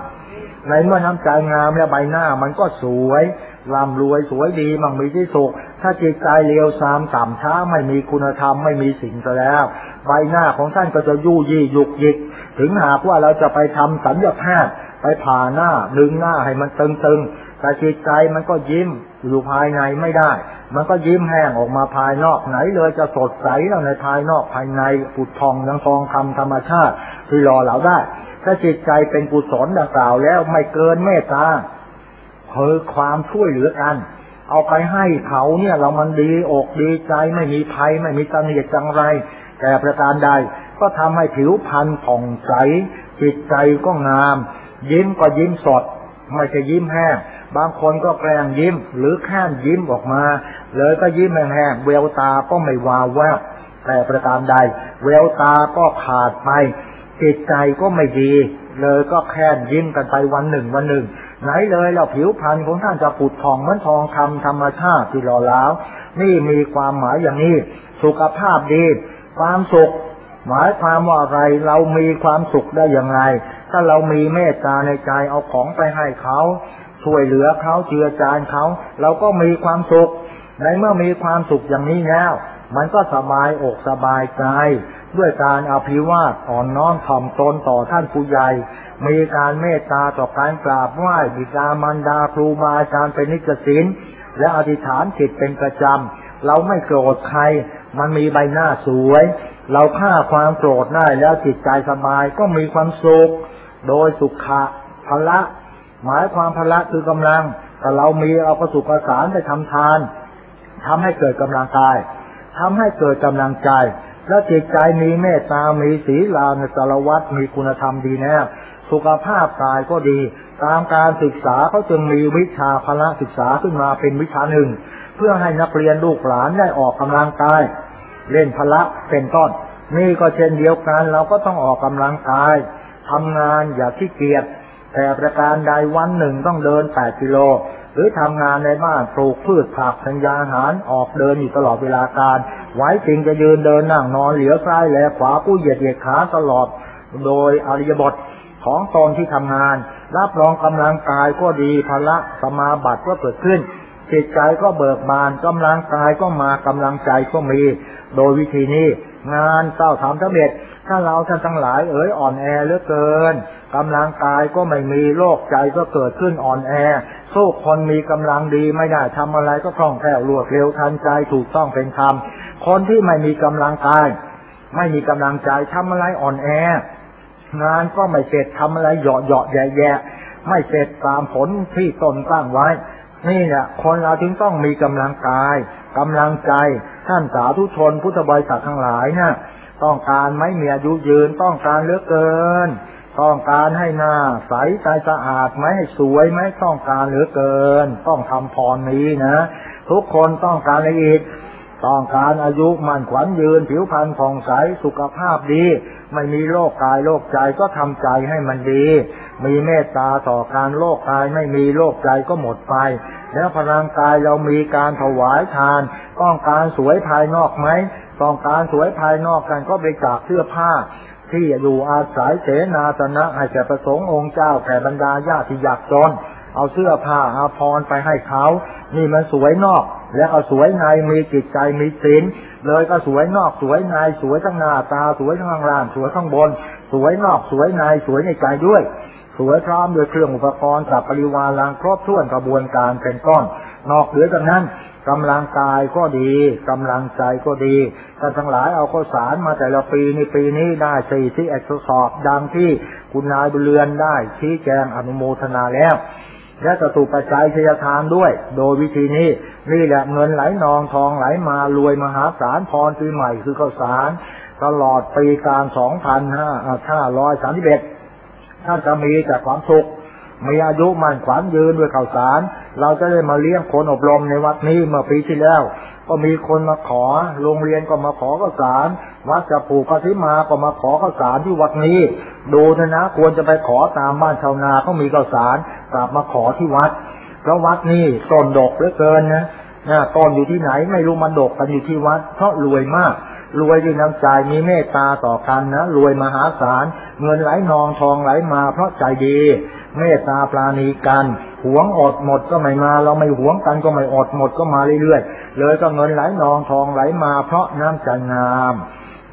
ในเมื่อน้ำใจงามแล้วใบหน้ามันก็สวยร่ำรวยสวยดีมั่งมีที่สุข ถ้าจิตใจเลวทรามต่ำช้าไม่มีคุณธรรมไม่มีสิ่งซะแล้ว ใบหน้าของท่านก็จะยู่ยี่ยุกยิก ถึงหากว่าเราจะไปทำสัญญาแพทย์ไปผ่าหน้าดึงหน้าให้มันตึงๆแต่จิตใจมันก็ยิ้มอยู่ภายในไม่ได้ มันก็ยิ้มแห้งออกมาภายนอกไหนเลยจะสดใสแล้วในภายนอกภายในปุดทองยังทองคำธรรมชาติที่รอเราได้ ถ้าจิตใจเป็นกุศลดังกล่าวแล้วไม่เกินเมตตาเือความช่วยเหลือกันเอาไปให้เขาเนี่ยเรามันดีอกดีใจไม่มีภัยไม่มีตังเหตุจังไร แต่ประการใดก็ทำให้ผิวพรรณผ่องใสจิตใจก็งาม ยิ้มก็ยิ้มสด ไม่ใช่ยิ้มแห้ง บางคนก็แกล้งยิ้ม หรือแค่ยิ้มออกมา เลยก็ยิ้มแห้งๆเวตาก็ไม่วาวแวบแต่ประการใดเวลตาก็ขาดไปจิตใจก็ไม่ดี เลยก็แค่ยิ้มกันไปวันหนึ่งวันหนึ่ง ไหนเลยเราผิวพรรณของท่านจะผุดทองเหมือนทองคำธรรมชาติที่หล่อล้านี่มีความหมายอย่างนี้ สุขภาพดี ความสุข หมายความว่าอะไรเรามีความสุขได้อย่างไร ถ้าเรามีเมตตาในใจเอาของไปให้เขาช่วยเหลือเขาเจือจานเขาเราก็มีความสุขในเมื่อมีความสุขอย่างนี้แล้ว มันก็สบายอกสบายใจ ด้วยการอภิวาทอ่อนน้อมถ่อมตนต่อท่านผู้ใหญ่ มีการเมตตาต่อการกราบไหว้บิดามารดาครูบาอาจารย์เป็นนิจสินและอธิษฐานจิตเป็นประจำ เราไม่โกรธใคร มันมีใบหน้าสวย เราฆ่าความโกรธได้แล้วจิตใจสบายก็มีความสุข โดยสุขะพละ หมายความพละคือกำลัง แต่เรามีเอาประสุขสารไปทำทานทำให้เกิดกำลังกายทำให้เกิดกำลังใจ แล้วจิตใจมีเมตตา มีศีลาในสารวัตรมีคุณธรรมดีแน่สุขภาพกายก็ดี ตามการศึกษาเขาจึงมีวิชาพละศึกษาขึ้นมาเป็นวิชาหนึ่ง เพื่อให้นักเรียนลูกหลานได้ออกกำลังกาย เล่นพละเป็นต้นนี่ก็เช่นเดียวกัน เราก็ต้องออกกำลังกายทำงานอย่าขี้เกียจแต่ประการใดวันหนึ่งต้องเดินแปดกิโล หรือทำงานในบ้านปลูกพืชผักสัญญาอาหารออกเดินอยู่ตลอดเวลาการไว้จริงจะยืนเดินนั่งนอนเหลียวซ้ายแลขวาผู้เหยียดเหยียดขาตลอด โดยอริยบทของตนที่ทำงาน รับรองกำลังกายก็ดีพละสมาบัติก็เกิดขึ้น จิตใจก็เบิกบานกำลังกายก็มากำลังใจก็มี โดยวิธีนี้งานเจ้าทำสำเร็จ ถ้าเราท่านทั้งหลายเอ๋ยอ่อนแอเหลือเกินกำลังกายก็ไม่มีโรคใจก็เกิดขึ้นอ่อนแอสู้คนมีกำลังดีไม่ได้ทำอะไรก็คล่องแคล่วรวดเร็วทันใจถูกต้องเป็นธรรมคนที่ไม่มีกำลังกาย ไม่มีกำลังใจทำอะไรอ่อนแองานก็ไม่เสร็จทำอะไรเหยาะเหยาะแย่แย่ไม่เสร็จตามผลที่ตนตั้งไว้ นี่แหละคนเราจึงต้องมีกำลังกายกำลังใจท่านสาธุชนพุทธบริษัททั้งหลายเนี่ยต้องการไม่มีอายุยืนต้องการเลือกเกิน ต้องการให้หน้าใสใจสะอาดไหมให้สวยไหมต้องการเหลือเกิน ต้องทำพรนี้นะ ทุกคนต้องการอะไรอีกต้องการอายุมั่นขวัญยืน ผิวพรรณผ่องใสสุขภาพดี ไม่มีโรคกายโรคใจก็ทำใจให้มันดี มีเมตตาต่อการโรคกายไม่มีโรคใจก็หมดไป แล้วพลังกายเรามีการถวายทาน ต้องการสวยภายนอกไหมต้องการสวยภายนอกกันก็ไปจากเสื้อผ้า ที่อยู่อาศัยเสนาสนะให้แก่ประสงค์องค์เจ้าแก่บรรดาญาติยากจนเอาเสื้อผ้าอาภรณ์ไปให้เขา นี่มันสวยนอก แล้วก็สวยในมีจิตใจมีศีลเลยก็สวยนอกสวยในสวยทั้งหน้าตาสวยทั้งล่างสวยข้างบน สวยนอกสวยในสวยในใจด้วย สวยพร้อมด้วยเครื่องอุปกรณ์กับปริวารลางครบถ้วนกระบวนการเป็นก้อนนอกเหลือจากนั้นกำลังกายก็ดีกำลังใจก็ดีท่านทั้งหลายเอาข้อสารมาแต่ละปีในปีนี้ได้สี่ที่เอกสอบดังที่คุณนายบุเรือนได้ชี้แจงอนุโมทนาแล้วและจะถูกปัจจัยชยทานด้วย โดยวิธีนี้นี่แหละเงินไหลนองทองไหลมารวยมหาศาลพรปีใหม่คือข้าวสาร ตลอดปีการสองพันห้าห้าร้อยสามสิบเอ็ด ท่านจะมีแต่ความสุขมีอายุมั่นขวัญยืนด้วยข้าวสาร เราจะได้มาเลี้ยงคนอบรมในวัดนี้เมื่อปีที่แล้ว ก็มีคนมาขอ โรงเรียนก็มาขอข้าวสาร วัดจะปลูกกสิมาก็มาขอข้าวสารที่วัดนี้ ดูนะนะควรจะไปขอตามบ้านชาวนาเขามีข้าวสารกลับมาขอที่วัดเพราะวัดนี่ต้นดกเหลือเกินนะนะต้นอยู่ที่ไหนไม่รู้มันดกกันอยู่ที่วัดเพราะรวยมาก รวยด้วยน้ำใจมีเมตตาต่อกันนะรวยมหาศาล เงินไหลนองทองไหลมาเพราะใจดี เมตตาปราณีกันหวงอดหมดก็ไม่มา เราไม่หวงกันก็ไม่อดหมดก็มาเรื่อยๆเลยก็เงินไหลนองทองไหลมา เพราะน้ำใจงาม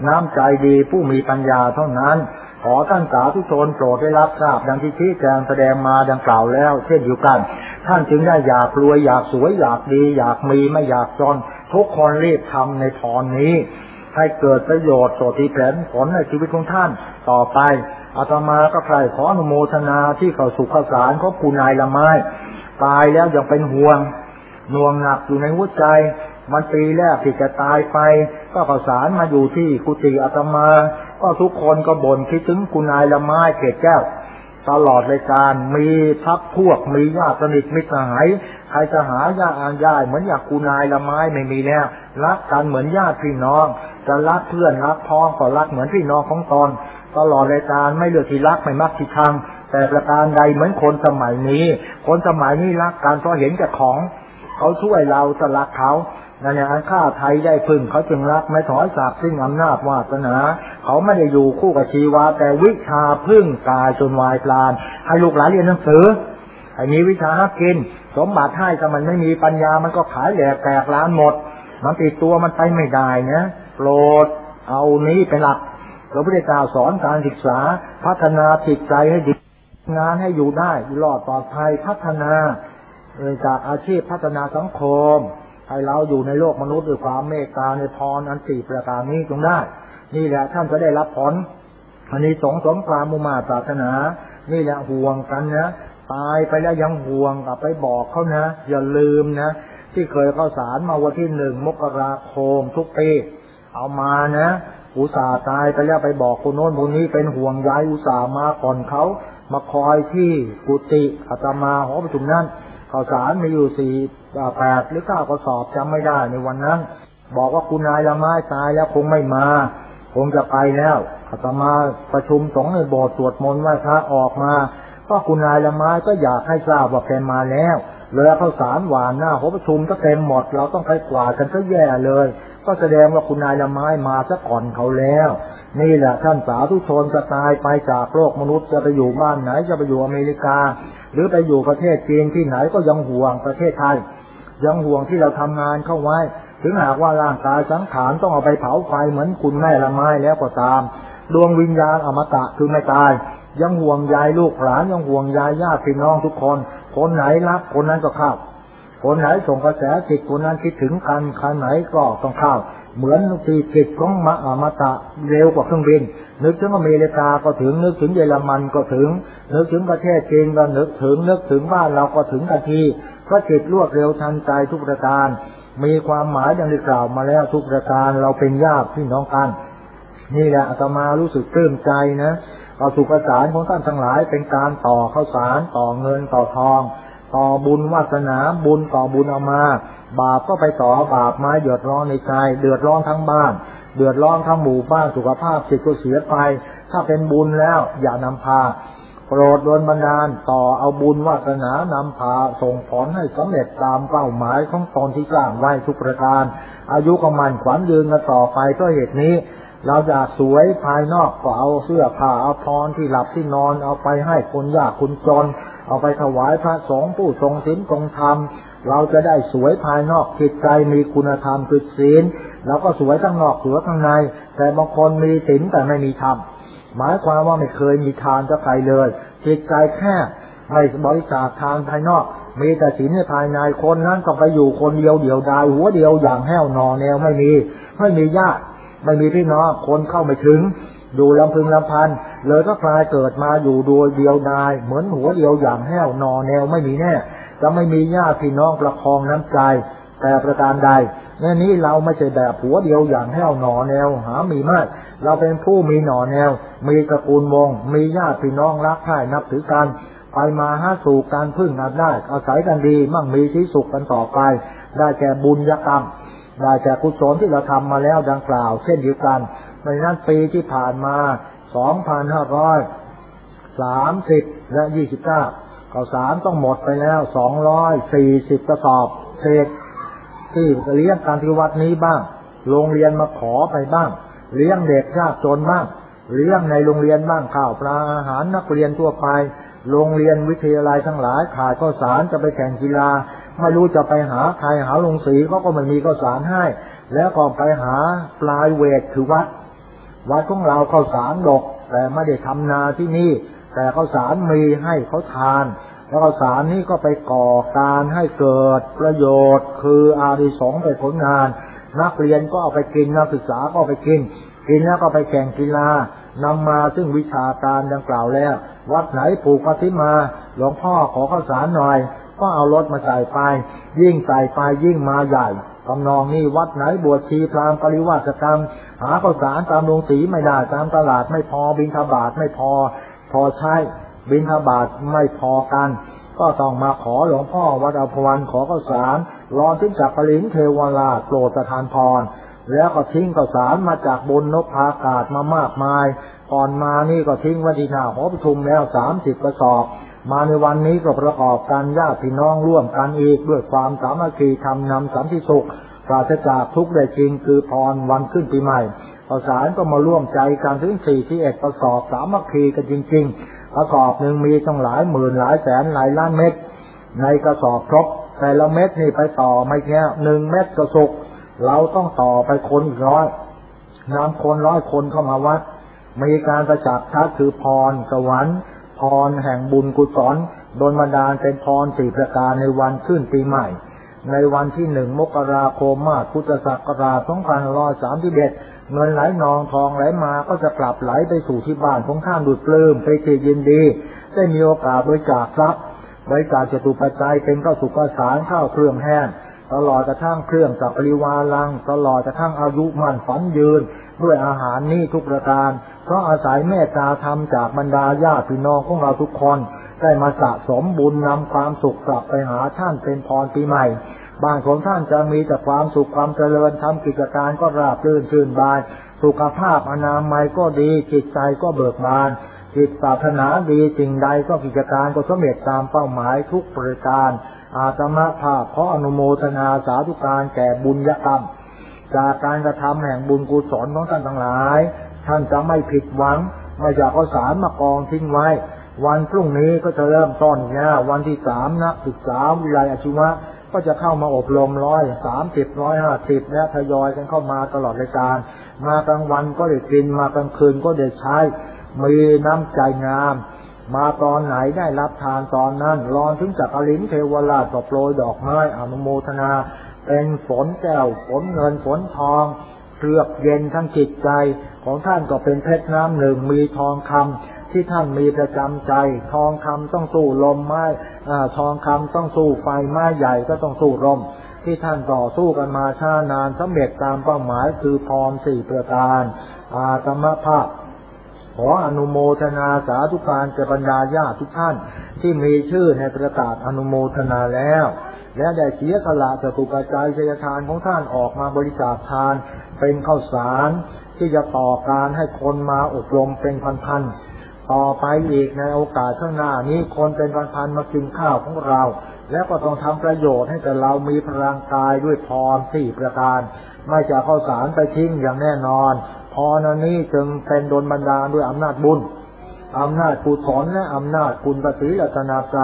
น้ำใจดีผู้มีปัญญาเท่านั้นขอท่านสาธุชนโปรดได้รับทราบดังที่ชี้แจงแสดงมาดังกล่าวแล้ว เช่นเดียวกัน ท่านจึงได้อยากรวยอยากสวยอยากดี อยากมีไม่อยากจนทุกคนรีบทำในตอนนี้ ให้เกิดประโยชน์โสติแผนผลในชีวิตของท่านต่อไปอาตมาก็ใครขออนุโมทนาที่เขาสุขสารเขาปูนายละไม้ ตายแล้วยังเป็นห่วงน่วงหนักอยู่ในหัวใจ มันปีแรกที่จะตายไป ก็ข่าวสารมาอยู่ที่กุฏิอาตมา ก็ทุกคนก็บ่นคิดถึงคุณนายละไม้เกศแก้วตลอดรายการมีพักพวกมีญาติสนิทมิตรสหายใครจะหาญาติอ่านย่ายเหมือนอย่างคุณนายละไม้ไม่มีแล้วรักกันเหมือนญาติพี่น้อง จะรักเพื่อนรักพ้องก็รักเหมือนพี่น้องของตนตลอดรายการไม่เลือกที่รักไม่มักที่ชังแต่ประการใดเหมือนคนสมัยนี้ คนสมัยนี้รักกันเพราะเห็นจากของ เขาช่วยเราจะรักเขานั่นอย่างข้าไทยได้พึ่งเขาจึงรักไม่ถอยสาบซึ่งอำนาจวาสนา เขาไม่ได้อยู่คู่กับชีวา แต่วิชาพึ่งกายจนวายปลาน ให้ลูกหลานเรียนหนังสือให้มีวิชาหากิน สมบัติให้ถ้ามันไม่มีปัญญามันก็ขายแหลกแตกล้านหมด มันติดตัวมันไปไม่ได้นะ รดเอานี้เป็นหลักพระพุทธเจ้าสอนการศึกษา พัฒนาจิตใจให้ดีงานให้อยู่ได้รอดปลอดภัยพัฒนาจากอาชีพพัฒนาสังคมให้เราอยู่ในโลกมนุษย์ด้วยความเมตตาในพรอันสี่ประการนี้จงได้ นี่แหละท่านจะได้รับผลอันนี้สงสงความมุมาศาสนา นี่แหละห่วงกันนะตายไปแล้วยังห่วงกลับไปบอกเขานะ อย่าลืมนะ ที่เคยเข้าสารมาวันที่หนึ่งมกราคมทุกปี เอามานะอุตส่าห์ตายไปแล้วไปบอกคนโน้นคนนี้เป็นห่วงใยอุตส่าห์มาก่อนเขามาคอยที่กุฏิอาตมาหอประชุมนั้นข่าวสารมีอยู่สี่แปดหรือเก้ากระสอบจำไม่ได้ในวันนั้น บอกว่าคุณนายละไม้ตายแล้วคงไม่มา คงจะไปแล้วอาตมาประชุมสงฆ์ในโบสถ์สวดมนต์ไหว้พระออกมาก็คุณนายละไม้ก็อยากให้ทราบว่าแกมาแล้วเลยข้าวสารหวานหน้าหอประชุมก็เต็มหมด เราต้องไปกวาดกันซะแย่เลย ก็แสดงว่าคุณนายละไม้มาซะก่อนเขาแล้ว นี่แหละท่านสาธุชนจะตายไปจากโลกมนุษย์จะไปอยู่บ้านไหนจะไปอยู่อเมริกา หรือไปอยู่ประเทศจีนที่ไหนก็ยังห่วงประเทศไทย ยังห่วงที่เราทำงานเข้าไว้ ถึงหากว่าร่างกายสังขารต้องเอาไปเผาไฟเหมือนคุณแม่ละไม้แล้วก็ตาม ดวงวิญญาณอมตะคือไม่ตาย ยังห่วงยายลูกหลานยังห่วงยายญาติพี่น้องทุกคน คนไหนรักคนนั้นก็ข้า คนไหนส่งกระแสจิตคนนั้นคิดถึงกันคนไหนก็ต้องเข้า เหมือนทีจิตของมะอมตะเร็วกว่าเครื่องบิน นึกถึงอเมริกาก็ถึงนึกถึงเยอรมันก็ถึง นึกถึงประเทศจีนก็นึกถึงนึกถึงบ้านเราก็ถึงทันทีเพราะจิตรวดเร็วทันใจทุกประการมีความหมายดังที่กล่าวมาแล้วทุกประการเราเป็นญาติพี่น้องกันนี่แหละอาตมารู้สึกปลื้มใจนะต่อสุขสารของท่านทั้งหลายเป็นการต่อข้าวสารต่อเงินต่อทอง ต่อบุญวาสนาบุญต่อบุญเอามา บาปก็ไปต่อบาปมาเดือดร้อนในใจเดือดร้อนทั้งบ้าน เดือดร้อนทั้งหมู่บ้านสุขภาพจิตก็เสียไป ถ้าเป็นบุญแล้วอย่านำพาโปรดโดนบันดาลต่อเอาบุญวาสนานำพาส่งผลให้สำเร็จตามเป้าหมายของตนที่สร้างไว้ทุกประการ อายุก็มันขวัญยืนกันต่อไปเพราะเหตุนี้ เราอยากสวยภายนอกก็เอาเสื้อผ้าเอาพรที่หลับที่นอนเอาไปให้คนยากคนจน เอาไปถวายพระสงฆ์ผู้ทรงศีลทรงธรรม เราจะได้สวยภายนอกจิตใจมีคุณธรรมคือศีลแล้วก็สวยทั้งนอกสวยทั้งใน แต่บางคนมีศีลแต่ไม่มีธรรมหมายความว่าไม่เคยมีทานจะใครเลยจิตใจแค่ไม่บริจาคทานภายนอกมีแต่ศีลในภายในคนนั้นก็ไปอยู่คนเดียวเดียวดายหัวเดียวอย่างแห้วนอนแนวไม่มี ไม่มีญาติ ไม่มีพี่น้องคนเข้าไม่ถึงอยู่ลำพึงลำพัน เลยก็กลายเกิดมาอยู่โดยเดียวดาย เหมือนหัวเดียวอย่างแห้วนอแนวไม่มีแน่ จะไม่มีญาติพี่น้องประคองน้ำใจ แต่ประการใดแน่นี้เราไม่ใช่แบบหัวเดียวอย่างแห้วหนอแนวหามีมาก เราเป็นผู้มีหนอแนว มีตระกูลวง มีญาติพี่น้องรักใคร่นับถือกันไปมาหาสู่การพึ่งกันได้อาศัยกันดี มั่งมีที่สุขกันต่อไป ได้แก่บุญยกรรม ได้แก่กุศลที่เราทำมาแล้วดังกล่าว เช่นเดียวกันในนั้นปีที่ผ่านมาสองพันห้าร้อยสามสิบและยี่สิบเก้าข้าวสารต้องหมดไปแล้วสองร้อยสี่สิบกระสอบเศษที่เลี้ยงการที่วัดนี้บ้าง โรงเรียนมาขอไปบ้าง เลี้ยงเด็กยากจนบ้าง เลี้ยงในโรงเรียนบ้างข้าวปลาอาหารนักเรียนทั่วไป โรงเรียนวิทยาลัยทั้งหลายขาดข้าวสารจะไปแข่งกีฬา ไม่รู้จะไปหาใครหาลงสีเขาก็ไม่มีข้าวสารให้ แล้วก็ไปหาปลายเวทคือวัด วัดของเราข้าวสารดก แต่ไม่ได้ทำนาที่นี่ แต่ข้าวสารมีให้เขาทาน แล้วข้าวสารนี้ก็ไปก่อการให้เกิดประโยชน์ คืออาริสงไปผลงาน นักเรียนก็เอาไปกินนักศึกษาก็าไปกินกินแล้วก็ไปแข่งกีฬานำมาซึ่งวิชาการดังกล่าวแล้ว วัดไหนผูกปฏิมา หลวงพ่อขอข้าวสารหน่อย ก็เอารถมาใส่ไป ยิ่งใส่ไปยิ่งมาใหญ่ทำนองนี้วัดไหนบวชชีพรามปริวาสกรรม หาข้าวสารตามโรงสีไม่ได้ตามตลาดไม่พอบินทบาทไม่พอ พอใช้บินทบาทไม่พอกัน ก็ต้องมาขอหลวงพ่อวัดอภวันขอข้าวสารรอทิ้งจากปรินเทวราโปรดประทานพรแล้วก็ทิ้งข้าวสารมาจากบนนกพากาศมามากมาย ก่อนมานี่ก็ทิ้งวัที่หน้าหอประชุมแล้วสามสิบกระสอบ มาในวันนี้ก็ประกอบการญาติพี่น้องร่วมกันอีกด้วยความสามัคคีทำนำสันติสุขปราศจากทุกข์ได้จริงคือพรวันขึ้นปีใหม่ข้าวสารก็มาร่วมใจกันถึงสี่ที่เอ็ดกระสอบสามัคคีกันจริงๆกระสอบหนึ่งมีต้งหลายหมื่นหลายแสนหลายล้านเม็ดในกระสอบครบแต่ละเม็ดนี่ไปต่อไม่แค่หนึ่งเม็ดกระสุกเราต้องต่อไปคนอีกร้อยนำคนร้อยคนเข้ามาวัดมีการประจักษ์ชัดคือพรสวรรค์ พรแห่งบุญกุศลโดนบันดาลเป็นพรสี่ประการในวันขึ้นปีใหม่ ในวันที่หนึ่งมกราคมมาพุทธศักราชสองพันร้อยสามสิบเอ็ดเงินไหลนองทองไหลมาก็จะกลับไหลไปสู่ที่บ้านของข้ามดุดปลื้มไปเทยินดี ได้มีโอกาสบริจาคทรัพย์บริจาคจตุปัจจัยเป็นข้าวสุกขสารข้าวเครื่องแห้งตลอดกระทั่งเครื่องสักปริวาลัง ตลอดกระทั่งอายุมันฝันยืนด้วยอาหารนี่ทุกประการ เพราะอาศัยเมตตาธรรมจากบรรดาญาติพี่น้องของเราทุกคน ได้มาสะสมบุญนำความสุขกลับไปหาท่านเป็นพรปีใหม่บ้านของท่านจะมีแต่ความสุขความเจริญทำกิจการก็ราบรื่นชื่นบาน สุขภาพอนามัยก็ดี จิตใจก็เบิกบานจิตปรารถนาดีสิ่งใดก็กิจการก็สำเร็จตามเป้าหมายทุกประการ อาตมาภาพขออนุโมทนาสาธุการแก่บุญยกรรม จากการกระทำแห่งบุญกุศลของท่านทั้งหลาย ท่านจะไม่ผิดหวัง ไม่อยากเอาสารมากองทิ้งไว้ วันพรุ่งนี้ก็จะเริ่มต้นเนี่ยวันที่สามนักศึกษาวิทยาลัยอาชีวะก็จะเข้ามาอบรมร้อยสามสิบร้อยห้าสิบและทยอยกันเข้ามาตลอดรายการ มากลางวันก็ได้กินมากลางคืนก็ได้ใช้มีน้ำใจงาม มาตอนไหนได้รับทานตอนนั้นรอนถึงจากอลินเทวราชก็โปรยดอกไม้อนุโมทนา เป็นฝนแก้วฝนเงินฝนทองเคลือบเย็นทั้งจิตใจของท่านก็เป็นเพชรน้ำหนึ่งมีทองคำที่ท่านมีประจำใจ ทองคำต้องสู้ลมไม้ทองคำต้องสู้ไฟไม้ใหญ่ก็ต้องสู้ลมที่ท่านต่อสู้กันมาช้านานสำเร็จตามเป้าหมายคือพรสี่ประการ อาตมภาพ ขออนุโมทนาสาธุการแก่บรรดาญาติทุกท่าน ที่มีชื่อในประกาศอนุโมทนาแล้ว และได้เสียสละจตุปัจจัยเชยทานของท่านออกมาบริจาคทาน เป็นข้าวสารที่จะต่อการให้คนมาอบรมเป็นพันๆต่อไปอีกในโอกาสข้างหน้านี้คนเป็นพันๆมากินข้าวของเรา แล้วก็ต้องทำประโยชน์ให้แต่เรามีพลังกายด้วยพรสี่ประการ ไม่จะข้าวสารไปทิ้งอย่างแน่นอน พรนนี้จึงเป็นโดนบันดาลด้วยอำนาจบุญอำนาจกุศลและอำนาจคุณประสิรัตนาใจ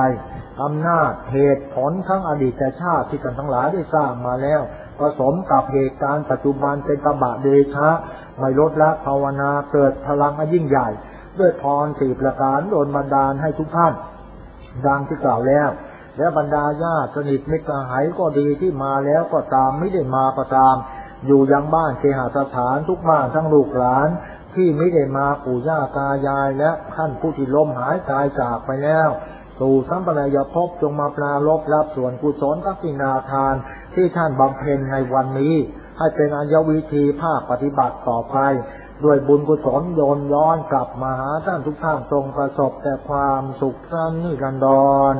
อำนาจเหตุผลทั้งอดีตชาติที่กันทั้งหลายได้สร้างมาแล้ว ผสมกับเหตุการณ์ปัจจุบันเป็นตบะเดชะ ไม่ลดละภาวนาเกิดพลังอันยิ่งใหญ่ ด้วยพรสี่ประการโดนบันดาลให้ทุกท่าน ดังที่กล่าวแล้ว และบรรดาญาติสนิทมิตรหายก็ดีที่มาแล้วก็ตามไม่ได้มาก็ตาม อยู่ยังบ้านเคหสถานทุกบ้านทั้งลูกหลาน ที่ไม่ได้มาปู่ย่าตายายและท่านผู้ที่ล้มหายตายจากไปแล้วสู่สัมปนายภพจงมาปลาลบรับส่วนกุศลทักษินาทานที่ท่านบำเพ็ญในวันนี้ ให้เป็นอัญวิธีภาคปฏิบัติต่อไป ด้วยบุญกุศลโยนย้อนกลับมาหาท่านทุกท่านทรงประสบแต่ความสุขสั้นนิรันดร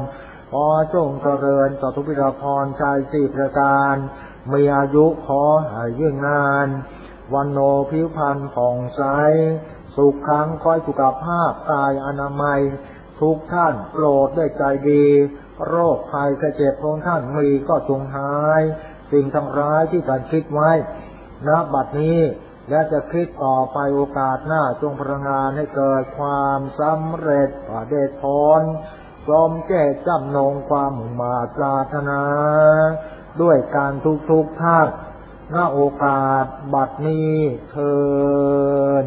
ขอจงเจริญต่อทุพิรพรใจสี่ประการ มีอายุขอห้ยิ่งนาน วันโนผิวพรรณผ่องใส สุขขังคอยสุขภาพกายอนามัย ทุกท่านโปรดได้ใจดี โรคภัยกระเจ็บของท่านมีก็จงหาย สิ่งทั้งร้ายที่ท่านคิดไว้ณบัดนี้และจะคิดต่อไปโอกาสหน้าจงพลังงานให้เกิดความสำเร็จปเดชพรจอมแก้จำนงความมาปรารถนา ด้วยการทุกทุกท่านณโอกาสบัดนี้เทิน